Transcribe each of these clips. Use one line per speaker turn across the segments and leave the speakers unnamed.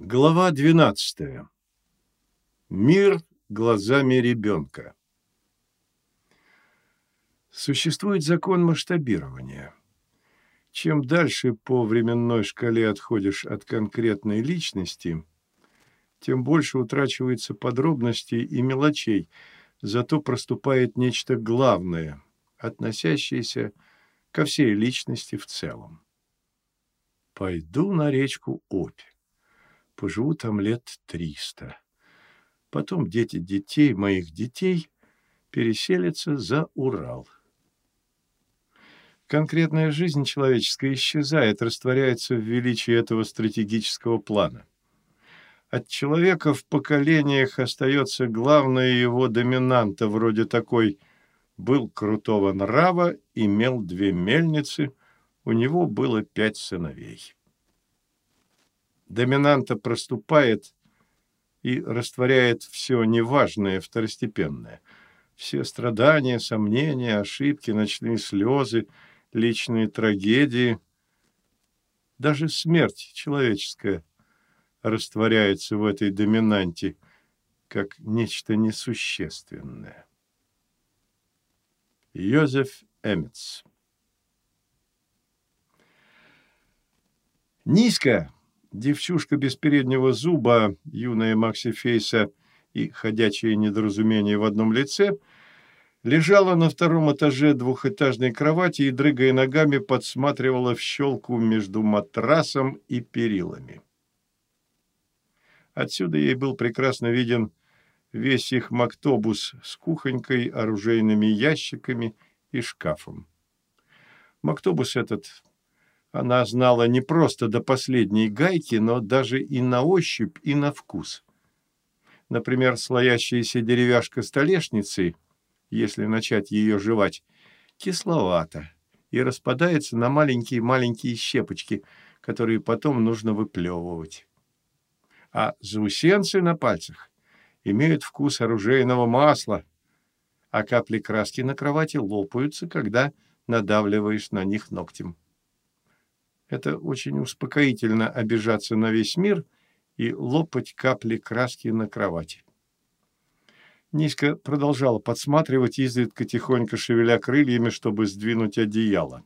Глава 12. Мир глазами ребенка. Существует закон масштабирования. Чем дальше по временной шкале отходишь от конкретной личности, тем больше утрачивается подробностей и мелочей, зато проступает нечто главное, относящееся ко всей личности в целом. Пойду на речку Обь поживу там лет триста. Потом дети детей, моих детей, переселятся за Урал. Конкретная жизнь человеческая исчезает, растворяется в величии этого стратегического плана. От человека в поколениях остается главная его доминанта, вроде такой «был крутого нрава, имел две мельницы, у него было пять сыновей» доминанта проступает и растворяет все неважное, второстепенное. Все страдания, сомнения, ошибки, ночные слезы, личные трагедии. Даже смерть человеческая растворяется в этой доминанте, как нечто несущественное. Йозеф Эмметс Низко Девчушка без переднего зуба, юная Макси Фейса и ходячее недоразумение в одном лице, лежала на втором этаже двухэтажной кровати и, дрыгая ногами, подсматривала в щелку между матрасом и перилами. Отсюда ей был прекрасно виден весь их мактобус с кухонькой, оружейными ящиками и шкафом. Мактобус этот она знала не просто до последней гайки, но даже и на ощупь, и на вкус. Например, слоящаяся деревяшка столешницы, если начать ее жевать, кисловата и распадается на маленькие-маленькие щепочки, которые потом нужно выплевывать. А заусенцы на пальцах имеют вкус оружейного масла, а капли краски на кровати лопаются, когда надавливаешь на них ногтем. Это очень успокоительно обижаться на весь мир и лопать капли краски на кровати. Низко продолжала подсматривать, изредка тихонько шевеля крыльями, чтобы сдвинуть одеяло.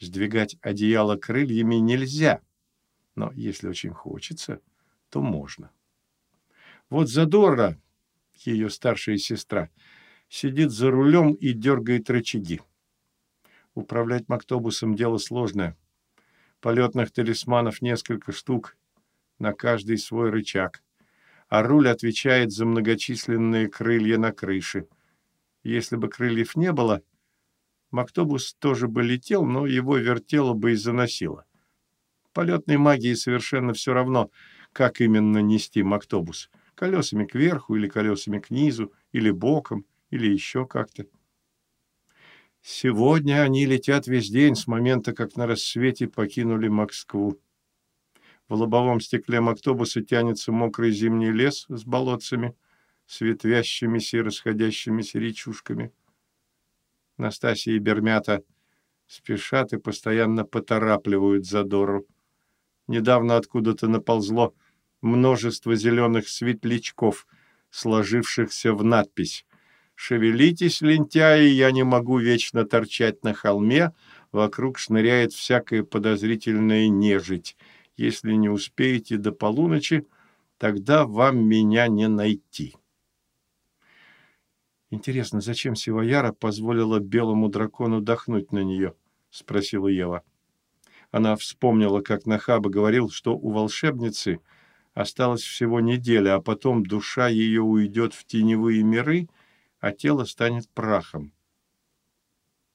Сдвигать одеяло крыльями нельзя, но если очень хочется, то можно. Вот Задора, ее старшая сестра, сидит за рулем и дергает рычаги. Управлять мактобусом дело сложное – Полетных талисманов несколько штук, на каждый свой рычаг. А руль отвечает за многочисленные крылья на крыше. Если бы крыльев не было, Мактобус тоже бы летел, но его вертело бы и заносило. Полетной магии совершенно все равно, как именно нести Мактобус. Колесами кверху или колесами к низу, или боком, или еще как-то. Сегодня они летят весь день с момента, как на рассвете покинули Москву. В лобовом стекле автобуса тянется мокрый зимний лес с болотцами, с ветвящимися и расходящимися речушками. Настасья и Бермята спешат и постоянно поторапливают задору. Недавно откуда-то наползло множество зеленых светлячков, сложившихся в надпись Шевелитесь, лентяи, я не могу вечно торчать на холме, вокруг шныряет всякая подозрительная нежить. Если не успеете до полуночи, тогда вам меня не найти. Интересно, зачем Сивояра позволила белому дракону дохнуть на нее? Спросила Ева. Она вспомнила, как Нахаба говорил, что у волшебницы осталась всего неделя, а потом душа ее уйдет в теневые миры — а тело станет прахом.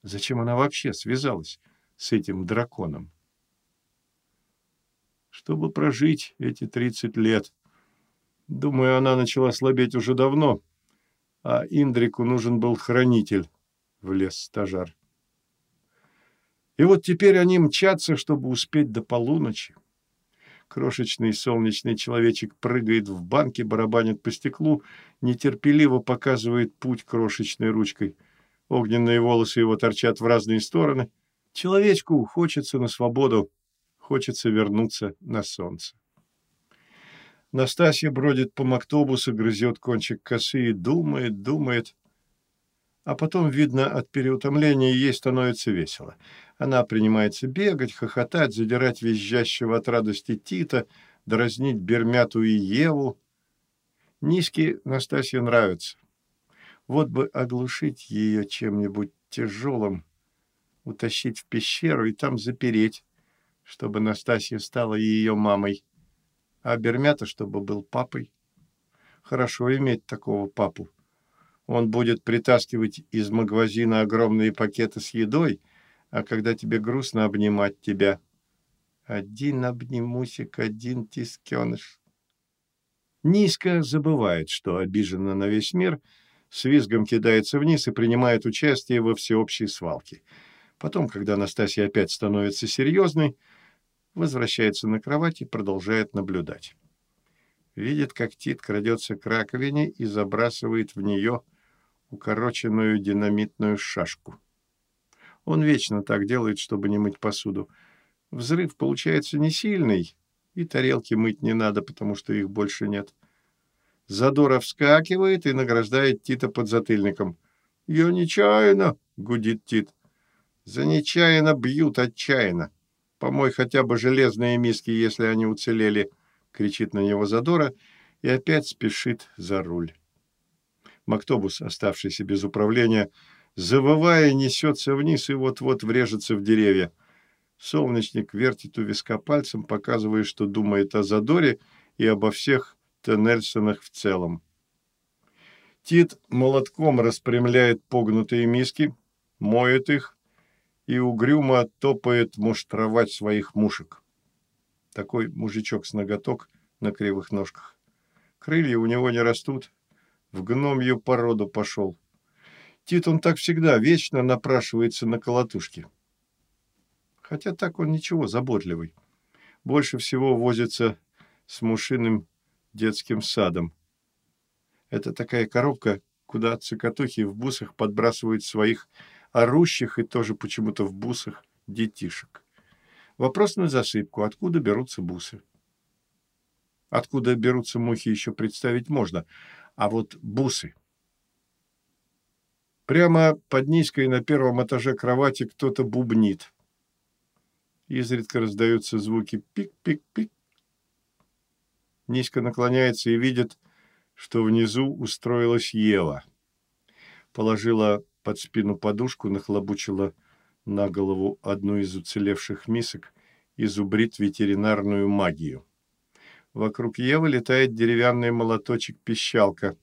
Зачем она вообще связалась с этим драконом? Чтобы прожить эти 30 лет. Думаю, она начала слабеть уже давно, а Индрику нужен был хранитель, влез стажар. И вот теперь они мчатся, чтобы успеть до полуночи. Крошечный солнечный человечек прыгает в банке, барабанит по стеклу, нетерпеливо показывает путь крошечной ручкой. Огненные волосы его торчат в разные стороны. Человечку хочется на свободу, хочется вернуться на солнце. Настасья бродит по мактобусу, грызет кончик косы и думает, думает. А потом, видно, от переутомления ей становится весело. Она принимается бегать, хохотать, задирать визжащего от радости Тита, дразнить Бермяту и Еву. Низкий Настасье нравится. Вот бы оглушить ее чем-нибудь тяжелым, утащить в пещеру и там запереть, чтобы Настасья стала ее мамой а Бермята, чтобы был папой. Хорошо иметь такого папу. Он будет притаскивать из магазина огромные пакеты с едой, а когда тебе грустно обнимать тебя. Один обнимусик, один тискеныш. Низко забывает, что обижена на весь мир, с визгом кидается вниз и принимает участие во всеобщей свалке. Потом, когда Анастасия опять становится серьезной, возвращается на кровать и продолжает наблюдать. Видит, как Тит крадется к раковине и забрасывает в нее укороченную динамитную шашку. Он вечно так делает, чтобы не мыть посуду. Взрыв получается не сильный, и тарелки мыть не надо, потому что их больше нет. Задора вскакивает и награждает Тита подзатыльником. «Я нечаянно!» — гудит Тит. «За нечаянно бьют отчаянно!» Помой хотя бы железные миски, если они уцелели, кричит на него Задора и опять спешит за руль. Мактобус, оставшийся без управления, завывая, несется вниз и вот-вот врежется в деревья. Солнечник вертит у виска пальцем, показывая, что думает о Задоре и обо всех Теннельсонах в целом. Тит молотком распрямляет погнутые миски, моет их, и угрюмо топает муштровать своих мушек. Такой мужичок с ноготок на кривых ножках. Крылья у него не растут, в гномью породу пошел. Тит он так всегда, вечно напрашивается на колотушки. Хотя так он ничего, заботливый. Больше всего возится с мушиным детским садом. Это такая коробка, куда цикатухи в бусах подбрасывают своих орущих и тоже почему-то в бусах детишек. Вопрос на засыпку. Откуда берутся бусы? Откуда берутся мухи, еще представить можно. А вот бусы. Прямо под низкой на первом этаже кровати кто-то бубнит. Изредка раздаются звуки пик-пик-пик. Низко наклоняется и видит, что внизу устроилась Ева. Положила под спину подушку, нахлобучила на голову одну из уцелевших мисок и зубрит ветеринарную магию. Вокруг Евы летает деревянный молоточек-пищалка,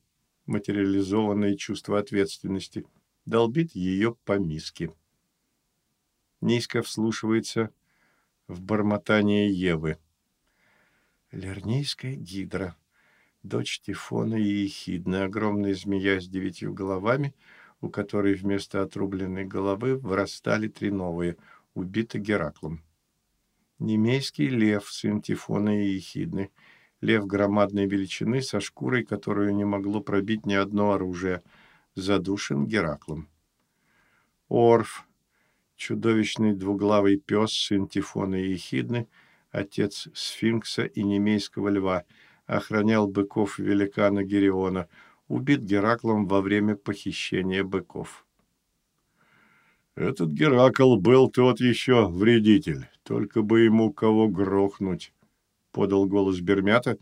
материализованное чувство ответственности, долбит ее по миске. Низко вслушивается в бормотание Евы. Лернейская гидра, дочь Тифона и Ехидны, огромная змея с девятью головами — у которой вместо отрубленной головы вырастали три новые, убиты Гераклом. Немейский лев, сын Тифона и Ехидны. Лев громадной величины, со шкурой, которую не могло пробить ни одно оружие, задушен Гераклом. Орф, чудовищный двуглавый пес, сын Тифона и Ехидны, отец сфинкса и немейского льва, охранял быков великана Гериона – убит Гераклом во время похищения быков. Этот Геракл был тот еще вредитель, только бы ему кого грохнуть, подал голос Бермята,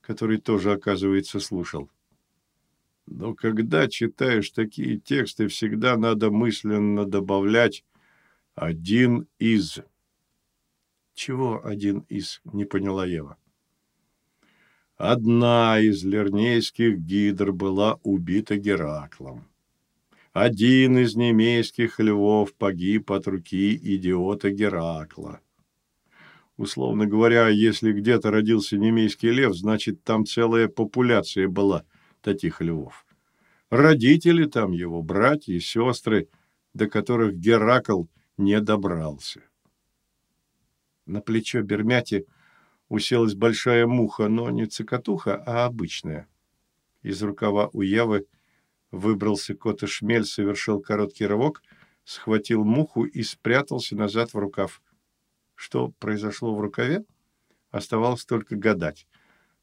который тоже, оказывается, слушал. Но когда читаешь такие тексты, всегда надо мысленно добавлять «один из». Чего один из, не поняла Ева. Одна из лернейских гидр была убита Гераклом. Один из немейских львов погиб от руки идиота Геракла. Условно говоря, если где-то родился немейский лев, значит, там целая популяция была таких львов. Родители там его, братья и сестры, до которых Геракл не добрался. На плечо Бермяти – уселась большая муха, но не цикатуха, а обычная. Из рукава у Явы выбрался кот и шмель, совершил короткий рывок, схватил муху и спрятался назад в рукав. Что произошло в рукаве, оставалось только гадать.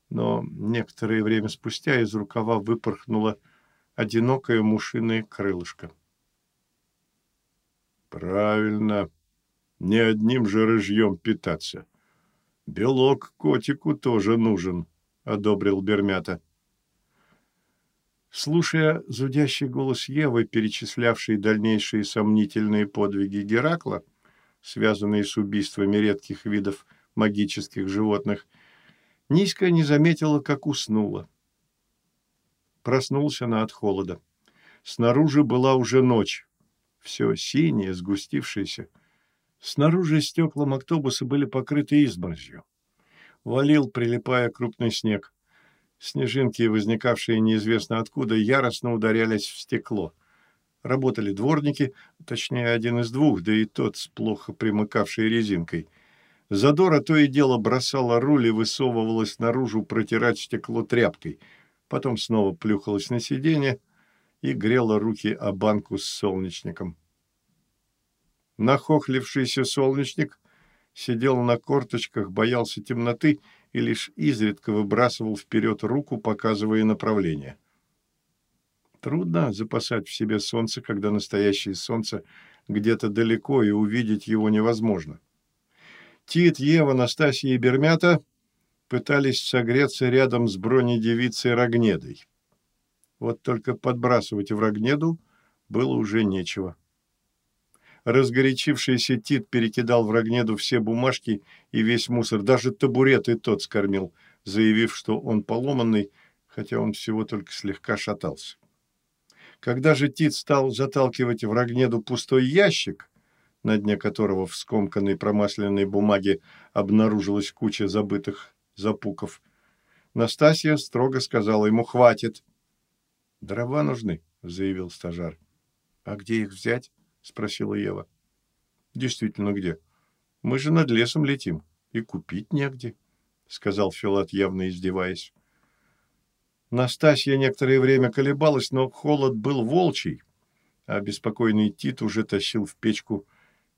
но некоторое время спустя из рукава выпорхнуло одинокое мушиное крылышко. «Правильно, не одним же рыжьем питаться. Белок котику тоже нужен», — одобрил Бермята. Слушая зудящий голос Евы, перечислявший дальнейшие сомнительные подвиги Геракла, связанные с убийствами редких видов магических животных, Низко не заметила, как уснула. Проснулся она от холода. Снаружи была уже ночь. Все синее, сгустившееся. Снаружи стекла автобуса были покрыты изморозью. Валил, прилипая крупный снег. Снежинки, возникавшие неизвестно откуда, яростно ударялись в стекло. Работали дворники, точнее, один из двух, да и тот с плохо примыкавшей резинкой. Задора то и дело бросала руль и высовывалась наружу протирать стекло тряпкой. Потом снова плюхалась на сиденье и грела руки о банку с солнечником. Нахохлившийся солнечник сидел на корточках, боялся темноты и лишь изредка выбрасывал вперед руку, показывая направление. Трудно запасать в себе солнце, когда настоящее солнце где-то далеко, и увидеть его невозможно. Тит, Ева, Настасья и Бермята пытались согреться рядом с бронедевицей Рогнедой. Вот только подбрасывать в Рогнеду было уже нечего. Разгорячившийся Тит перекидал в Рогнеду все бумажки и весь мусор, даже табурет и тот скормил, заявив, что он поломанный, хотя он всего только слегка шатался. Когда же Тит стал заталкивать в Рогнеду пустой ящик, на дне которого в скомканной промасленной бумаге обнаружилась куча забытых запуков, Настасья строго сказала ему «хватит». «Дрова нужны», — заявил стажар. «А где их взять?» — спросила Ева. «Действительно, где? Мы же над лесом летим, и купить негде», — сказал Филат, явно издеваясь. Настасья некоторое время колебалась, но холод был волчий, а беспокойный Тит уже тащил в печку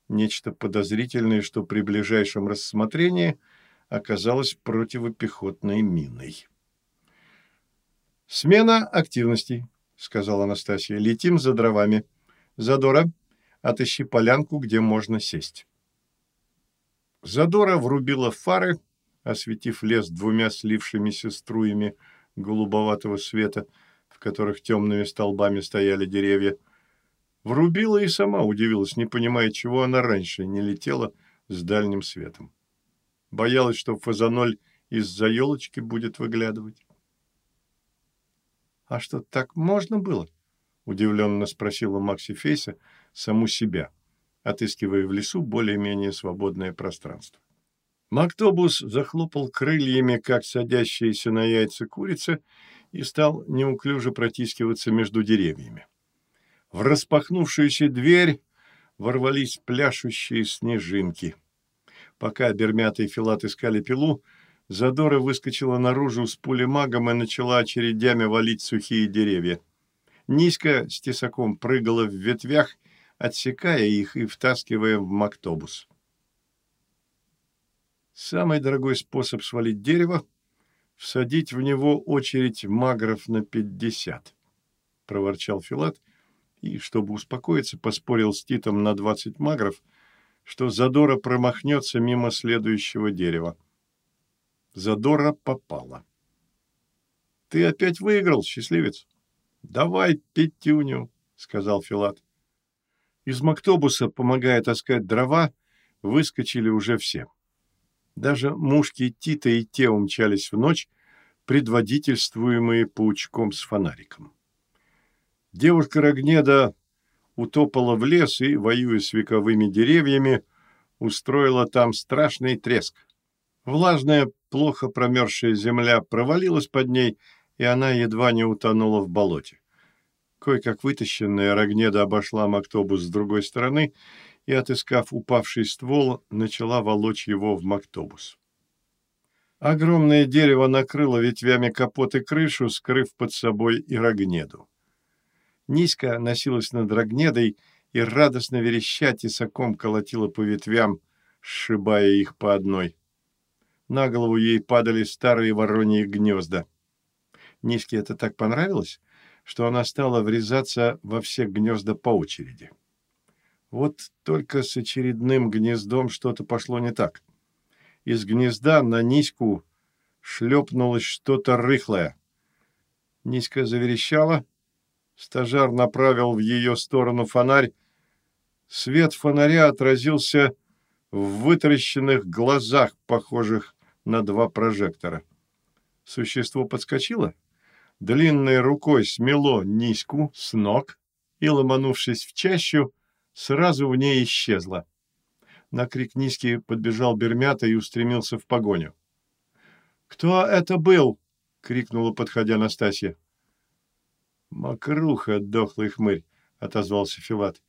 нечто подозрительное, что при ближайшем рассмотрении оказалось противопехотной миной. «Смена активностей», — сказала Анастасия. «Летим за дровами. Задора, отыщи полянку, где можно сесть». Задора врубила фары, осветив лес двумя слившимися струями голубоватого света, в которых темными столбами стояли деревья. Врубила и сама удивилась, не понимая, чего она раньше не летела с дальним светом. Боялась, что фазаноль из-за елочки будет выглядывать. «А что, так можно было?» — удивленно спросила Макси Фейса саму себя, отыскивая в лесу более-менее свободное пространство. Мактобус захлопал крыльями, как садящаяся на яйца курица, и стал неуклюже протискиваться между деревьями. В распахнувшуюся дверь ворвались пляшущие снежинки. Пока Бермята и Филат искали пилу, Задора выскочила наружу с пулемагом и начала очередями валить сухие деревья. Низко с тесаком прыгала в ветвях, отсекая их и втаскивая в мактобус. Самый дорогой способ свалить дерево — всадить в него очередь магров на пятьдесят, — проворчал Филат и, чтобы успокоиться, поспорил с Титом на двадцать магров, что Задора промахнется мимо следующего дерева. Задора попала. «Ты опять выиграл, счастливец?» «Давай пятюню», — сказал Филат. Из мактобуса, помогая таскать дрова, выскочили уже все. Даже мушки Тита и те умчались в ночь, предводительствуемые паучком с фонариком. Девушка Рогнеда утопала в лес и, воюя с вековыми деревьями, устроила там страшный треск. Влажная, плохо промерзшая земля провалилась под ней, и она едва не утонула в болоте. Кое-как вытащенная Рогнеда обошла Мактобус с другой стороны и, отыскав упавший ствол, начала волочь его в Мактобус. Огромное дерево накрыло ветвями капот и крышу, скрыв под собой и Рогнеду. Низко носилась над Рогнедой и, радостно вереща, тесаком колотила по ветвям, сшибая их по одной. На голову ей падали старые вороньи гнезда. Низке это так понравилось, что она стала врезаться во все гнезда по очереди. Вот только с очередным гнездом что-то пошло не так. Из гнезда на Низку шлепнулось что-то рыхлое. Низко заверещала. Стажар направил в ее сторону фонарь. Свет фонаря отразился в вытаращенных глазах, похожих на два прожектора. Существо подскочило, длинной рукой смело низку с ног и, ломанувшись в чащу, сразу в ней исчезло. На крик низкий подбежал Бермята и устремился в погоню. «Кто это был?» — крикнула, подходя Настасья. «Мокруха, дохлый хмырь», — отозвался Филат.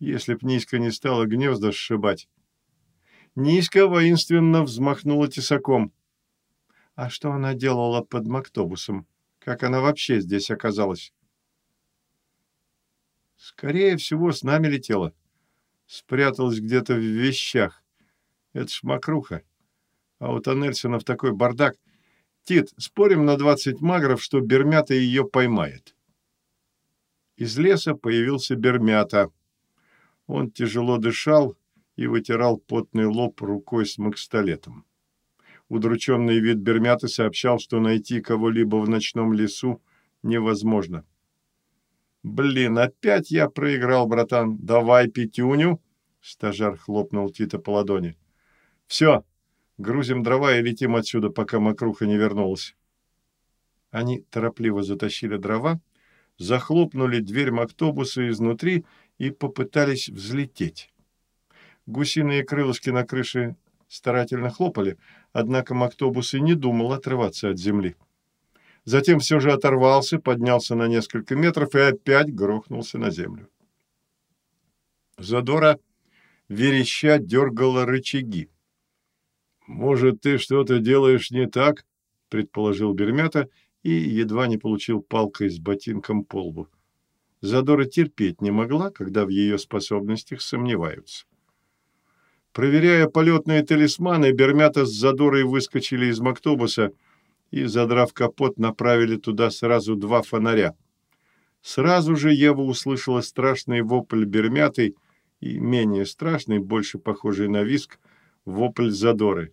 «Если б Низко не стала гнезда сшибать». Низко воинственно взмахнула тесаком. «А что она делала под Мактобусом? Как она вообще здесь оказалась?» «Скорее всего, с нами летела. Спряталась где-то в вещах. Это ж Макруха. А у Тоннельсонов такой бардак. Тит, спорим на двадцать магров, что Бермята ее поймает». Из леса появился Бермята. Он тяжело дышал и вытирал потный лоб рукой с макстолетом. Удрученный вид Бермяты сообщал, что найти кого-либо в ночном лесу невозможно. «Блин, опять я проиграл, братан. Давай пятюню!» Стажар хлопнул Тита по ладони. «Все, грузим дрова и летим отсюда, пока мокруха не вернулась». Они торопливо затащили дрова, захлопнули дверь мактобуса изнутри и попытались взлететь. Гусиные крылышки на крыше старательно хлопали, однако мактобус и не думал отрываться от земли. Затем все же оторвался, поднялся на несколько метров и опять грохнулся на землю. Задора вереща дергала рычаги. «Может, ты что-то делаешь не так?» — предположил Бермята и едва не получил палкой с ботинком по лбу. Задора терпеть не могла, когда в ее способностях сомневаются. Проверяя полетные талисманы, Бермята с Задорой выскочили из мактобуса и, задрав капот, направили туда сразу два фонаря. Сразу же Ева услышала страшный вопль Бермяты и менее страшный, больше похожий на виск, вопль Задоры.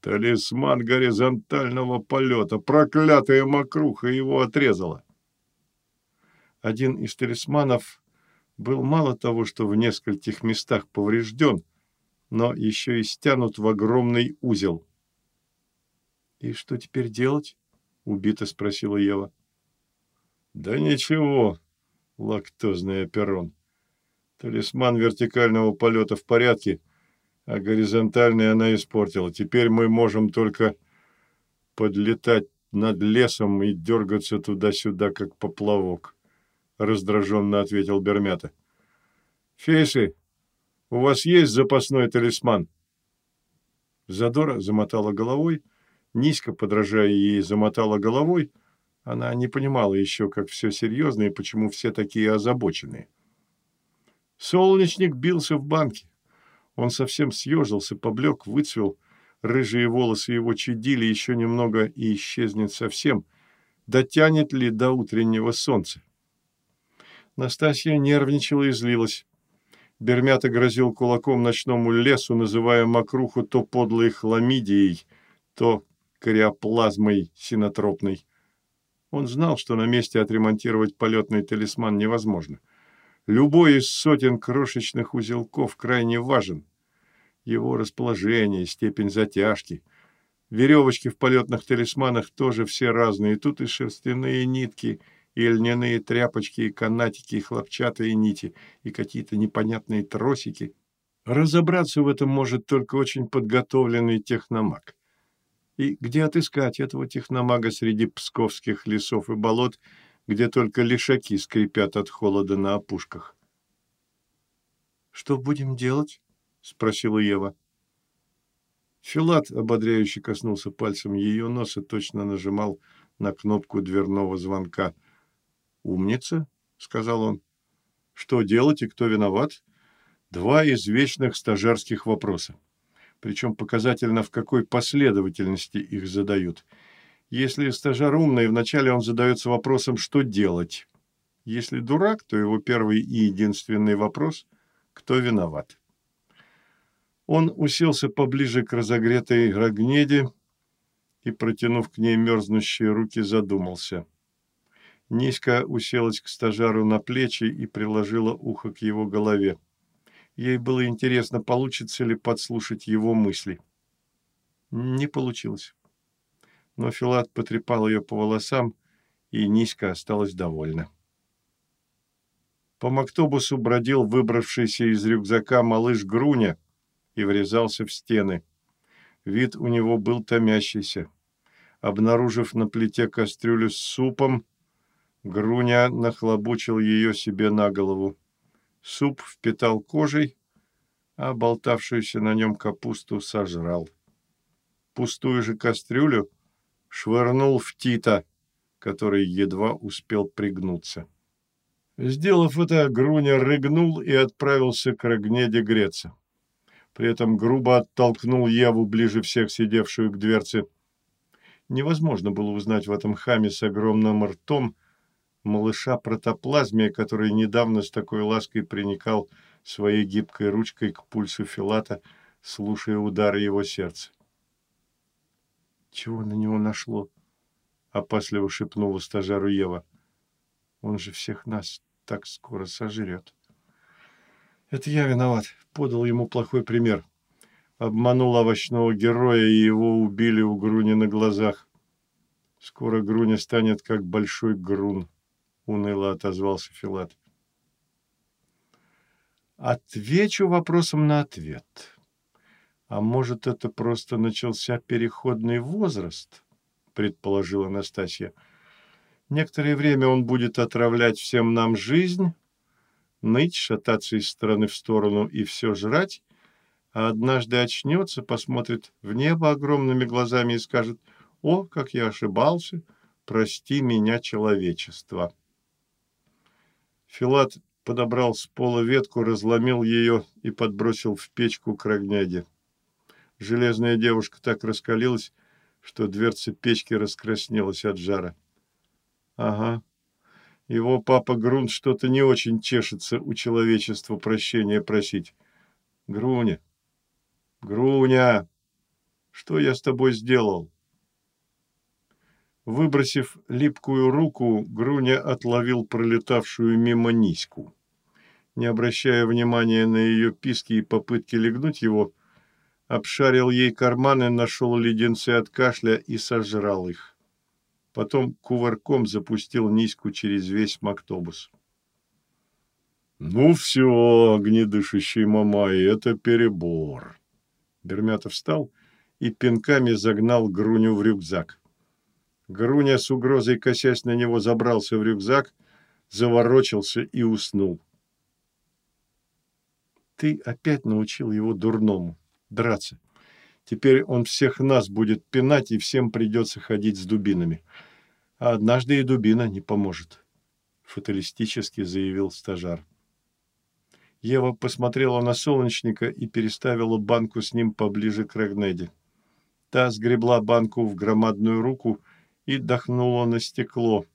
Талисман горизонтального полета. Проклятая мокруха его отрезала. Один из талисманов был мало того, что в нескольких местах поврежден, но еще и стянут в огромный узел. «И что теперь делать?» — убито спросила Ева. «Да ничего, лактозный оперон. Талисман вертикального полета в порядке, а горизонтальный она испортила. Теперь мы можем только подлетать над лесом и дергаться туда-сюда, как поплавок», — раздраженно ответил Бермята. «Фейсы, у вас есть запасной талисман?» Задора замотала головой, низко подражая ей, замотала головой. Она не понимала еще, как все серьезно и почему все такие озабоченные. Солнечник бился в банке. Он совсем съежился, поблек, выцвел. Рыжие волосы его чадили еще немного и исчезнет совсем. Дотянет ли до утреннего солнца? Настасья нервничала и злилась. Бермята грозил кулаком ночному лесу, называя мокруху то подлой хламидией, то кориоплазмой синотропной. Он знал, что на месте отремонтировать полетный талисман невозможно. Любой из сотен крошечных узелков крайне важен. Его расположение, степень затяжки. Веревочки в полетных талисманах тоже все разные. Тут и шерстяные нитки, и льняные тряпочки, и канатики, и хлопчатые нити, и какие-то непонятные тросики. Разобраться в этом может только очень подготовленный техномаг. И где отыскать этого техномага среди псковских лесов и болот – где только лишаки скрипят от холода на опушках. «Что будем делать?» — спросила Ева. Филат, ободряюще коснулся пальцем ее носа, точно нажимал на кнопку дверного звонка. «Умница», — сказал он. «Что делать и кто виноват?» Два извечных стажерских вопроса. причем показательно в какой последовательности их задают. Если стажар умный, вначале он задается вопросом «что делать?». Если дурак, то его первый и единственный вопрос – кто виноват? Он уселся поближе к разогретой рогнеде и, протянув к ней мерзнущие руки, задумался. Низко уселась к стажару на плечи и приложила ухо к его голове. Ей было интересно, получится ли подслушать его мысли. Не получилось. Но Филат потрепал ее по волосам, и Низко осталась довольна. По мактобусу бродил выбравшийся из рюкзака малыш Груня – и врезался в стены. Вид у него был томящийся. Обнаружив на плите кастрюлю с супом, Груня нахлобучил ее себе на голову. Суп впитал кожей, а болтавшуюся на нем капусту сожрал. Пустую же кастрюлю швырнул в Тита, который едва успел пригнуться. Сделав это, Груня рыгнул и отправился к Рогнеде греться при этом грубо оттолкнул Еву ближе всех сидевшую к дверце. Невозможно было узнать в этом хаме с огромным ртом малыша протоплазмия, который недавно с такой лаской приникал своей гибкой ручкой к пульсу Филата, слушая удары его сердца. «Чего на него нашло?» — опасливо шепнула стажару Ева. «Он же всех нас так скоро сожрет». Это я виноват. Подал ему плохой пример. Обманул овощного героя, и его убили у Груни на глазах. Скоро Груня станет как большой грун, уныло отозвался Филат. Отвечу вопросом на ответ. А может, это просто начался переходный возраст, предположила Настасья. Некоторое время он будет отравлять всем нам жизнь, ныть, шататься из стороны в сторону и все жрать, а однажды очнется, посмотрит в небо огромными глазами и скажет «О, как я ошибался! Прости меня, человечество!» Филат подобрал с пола ветку, разломил ее и подбросил в печку к рогняде. Железная девушка так раскалилась, что дверца печки раскраснелась от жара. «Ага, его папа Грунт что-то не очень чешется у человечества прощения просить. Груня, Груня, что я с тобой сделал? Выбросив липкую руку, Груня отловил пролетавшую мимо низку. Не обращая внимания на ее писки и попытки легнуть его, обшарил ей карманы, нашел леденцы от кашля и сожрал их потом кувырком запустил Низку через весь мактобус. «Ну все, огнедышащий Мамай, это перебор!» Бермятов встал и пинками загнал Груню в рюкзак. Груня с угрозой, косясь на него, забрался в рюкзак, заворочился и уснул. «Ты опять научил его дурному драться. Теперь он всех нас будет пинать, и всем придется ходить с дубинами а однажды и дубина не поможет», — фаталистически заявил стажар. Ева посмотрела на солнечника и переставила банку с ним поближе к Регнеде. Та сгребла банку в громадную руку и дохнула на стекло.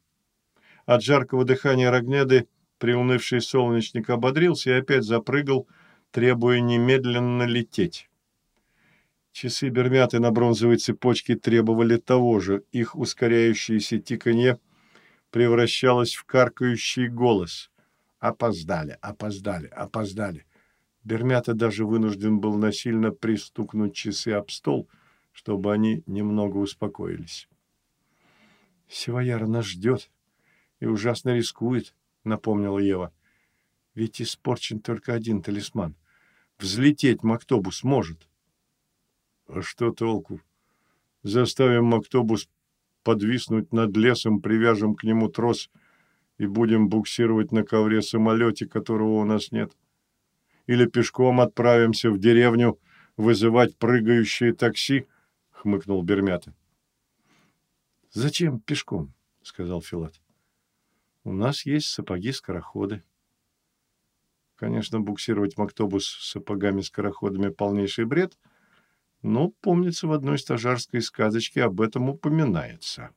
От жаркого дыхания Рогнеды приунывший солнечник ободрился и опять запрыгал, требуя немедленно лететь. Часы Бермяты на бронзовой цепочке требовали того же. Их ускоряющееся тиканье превращалось в каркающий голос. Опоздали, опоздали, опоздали. Бермята даже вынужден был насильно пристукнуть часы об стол, чтобы они немного успокоились. «Севояра нас ждет и ужасно рискует», — напомнила Ева. «Ведь испорчен только один талисман. Взлететь Мактобус может». А что толку? Заставим Мактобус подвиснуть над лесом, привяжем к нему трос и будем буксировать на ковре самолете, которого у нас нет. Или пешком отправимся в деревню вызывать прыгающие такси, — хмыкнул Бермята. — Зачем пешком? — сказал Филат. — У нас есть сапоги-скороходы. Конечно, буксировать Мактобус с сапогами-скороходами — полнейший бред — Но, помнится, в одной стажарской сказочке об этом упоминается.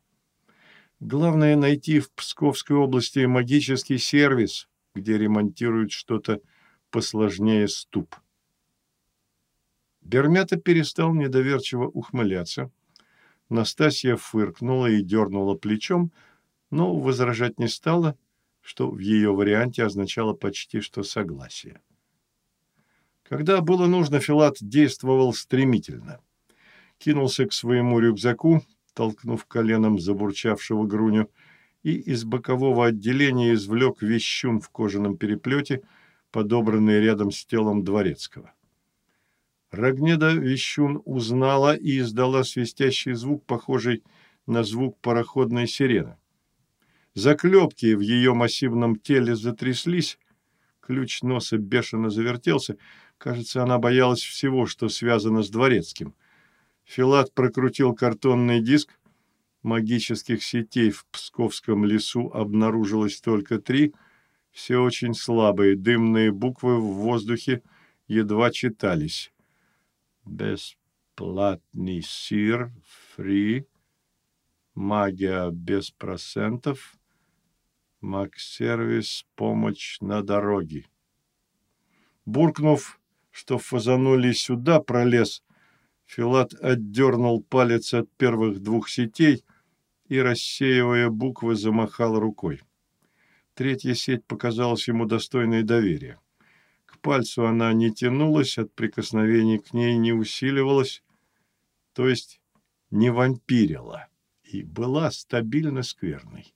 Главное найти в Псковской области магический сервис, где ремонтируют что-то посложнее ступ. Бермята перестал недоверчиво ухмыляться. Настасья фыркнула и дернула плечом, но возражать не стала, что в ее варианте означало почти что согласие. Когда было нужно, Филат действовал стремительно. Кинулся к своему рюкзаку, толкнув коленом забурчавшего груню, и из бокового отделения извлек вещун в кожаном переплете, подобранный рядом с телом дворецкого. Рогнеда вещун узнала и издала свистящий звук, похожий на звук пароходной сирены. Заклепки в ее массивном теле затряслись, ключ носа бешено завертелся. Кажется, она боялась всего, что связано с дворецким. Филат прокрутил картонный диск. Магических сетей в Псковском лесу обнаружилось только три. Все очень слабые, дымные буквы в воздухе едва читались. Бесплатный сир, фри, магия без процентов, Максервис «Помощь на дороге». Буркнув, что фазанули сюда, пролез, Филат отдернул палец от первых двух сетей и, рассеивая буквы, замахал рукой. Третья сеть показалась ему достойной доверия. К пальцу она не тянулась, от прикосновений к ней не усиливалась, то есть не вампирила, и была стабильно скверной.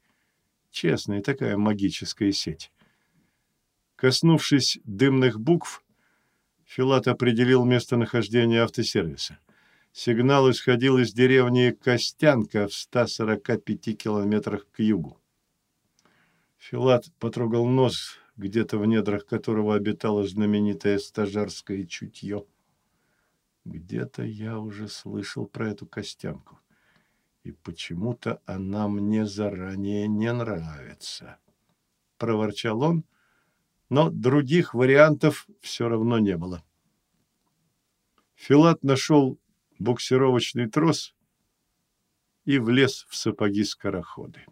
Честная такая магическая сеть. Коснувшись дымных букв, Филат определил местонахождение автосервиса. Сигнал исходил из деревни Костянка в 145 километрах к югу. Филат потрогал нос, где-то в недрах которого обитало знаменитое стажарское чутье. Где-то я уже слышал про эту Костянку и почему-то она мне заранее не нравится. Проворчал он, но других вариантов все равно не было. Филат нашел буксировочный трос и влез в сапоги скороходы.